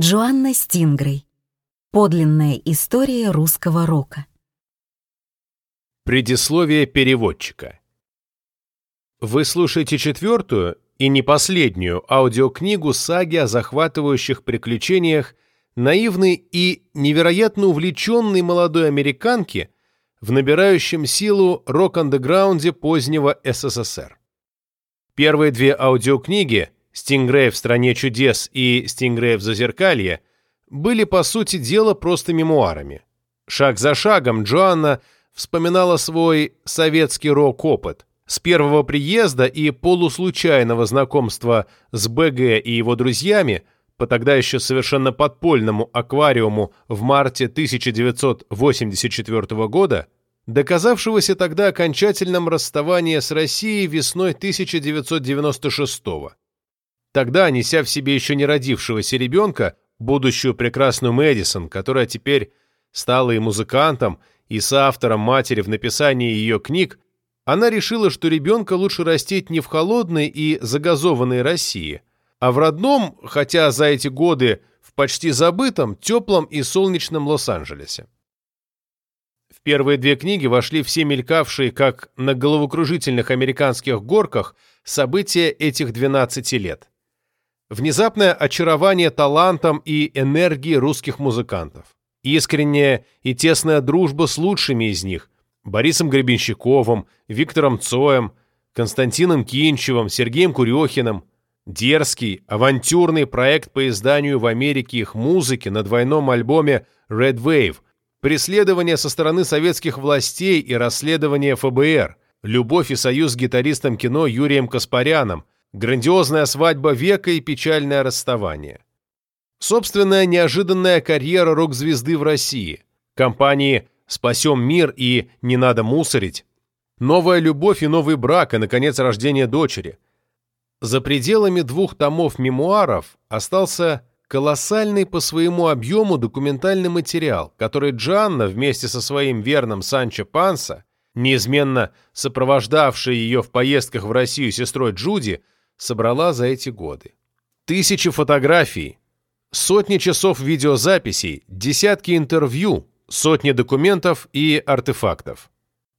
Джоанна Стингрей. Подлинная история русского рока. Предисловие переводчика. Вы слушаете четвертую и не последнюю аудиокнигу саги о захватывающих приключениях наивной и невероятно увлеченной молодой американки в набирающем силу рок-андеграунде позднего СССР. Первые две аудиокниги «Стингрей в стране чудес» и «Стингрей в зазеркалье» были, по сути дела, просто мемуарами. Шаг за шагом Джоанна вспоминала свой советский рок-опыт. С первого приезда и полуслучайного знакомства с БГ и его друзьями по тогда еще совершенно подпольному аквариуму в марте 1984 года, доказавшегося тогда окончательным расставание с Россией весной 1996 года. Тогда, неся в себе еще не родившегося ребенка, будущую прекрасную Мэдисон, которая теперь стала и музыкантом, и соавтором матери в написании ее книг, она решила, что ребенка лучше растить не в холодной и загазованной России, а в родном, хотя за эти годы в почти забытом, теплом и солнечном Лос-Анджелесе. В первые две книги вошли все мелькавшие, как на головокружительных американских горках, события этих 12 лет внезапное очарование талантом и энергией русских музыкантов, искренняя и тесная дружба с лучшими из них – Борисом Гребенщиковым, Виктором Цоем, Константином Кинчевым, Сергеем Курехиным, дерзкий, авантюрный проект по изданию в Америке их музыки на двойном альбоме Red Wave, преследование со стороны советских властей и расследование ФБР, любовь и союз с гитаристом кино Юрием Каспаряном, Грандиозная свадьба века и печальное расставание. Собственная неожиданная карьера рок-звезды в России. Компании «Спасем мир» и «Не надо мусорить». Новая любовь и новый брак, и, наконец, рождение дочери. За пределами двух томов мемуаров остался колоссальный по своему объему документальный материал, который Джанна вместе со своим верным Санчо Панса, неизменно сопровождавшей ее в поездках в Россию сестрой Джуди, собрала за эти годы. Тысячи фотографий, сотни часов видеозаписей, десятки интервью, сотни документов и артефактов.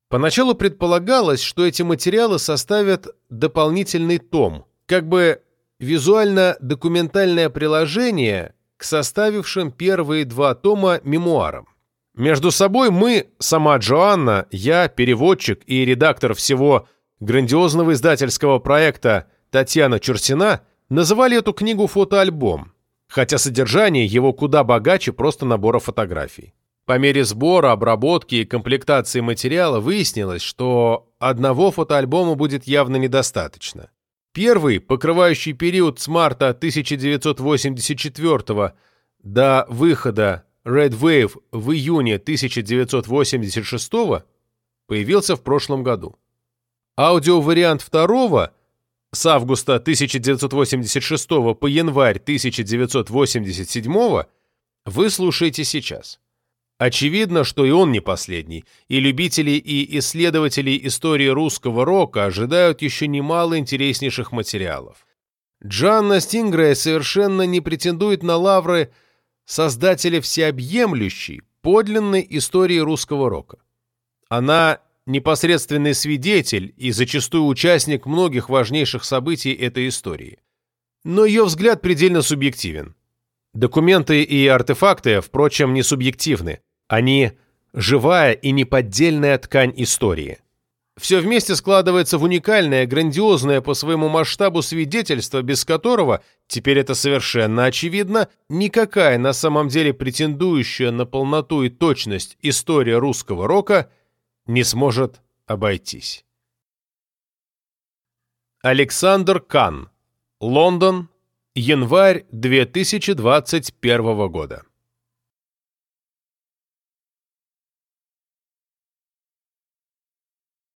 Поначалу предполагалось, что эти материалы составят дополнительный том, как бы визуально-документальное приложение к составившим первые два тома мемуарам. Между собой мы, сама Джоанна, я, переводчик и редактор всего грандиозного издательского проекта Татьяна Чурсина называли эту книгу фотоальбом, хотя содержание его куда богаче просто набора фотографий. По мере сбора, обработки и комплектации материала выяснилось, что одного фотоальбома будет явно недостаточно. Первый, покрывающий период с марта 1984 до выхода Red Wave в июне 1986 появился в прошлом году. Аудиовариант второго – с августа 1986 по январь 1987 вы слушаете сейчас. Очевидно, что и он не последний, и любители и исследователи истории русского рока ожидают еще немало интереснейших материалов. Джанна Стингрей совершенно не претендует на лавры создателя всеобъемлющей, подлинной истории русского рока. Она непосредственный свидетель и зачастую участник многих важнейших событий этой истории. Но ее взгляд предельно субъективен. Документы и артефакты, впрочем, не субъективны. Они – живая и неподдельная ткань истории. Все вместе складывается в уникальное, грандиозное по своему масштабу свидетельство, без которого, теперь это совершенно очевидно, никакая на самом деле претендующая на полноту и точность история русского рока – не сможет обойтись. Александр Кан. Лондон. Январь 2021 года.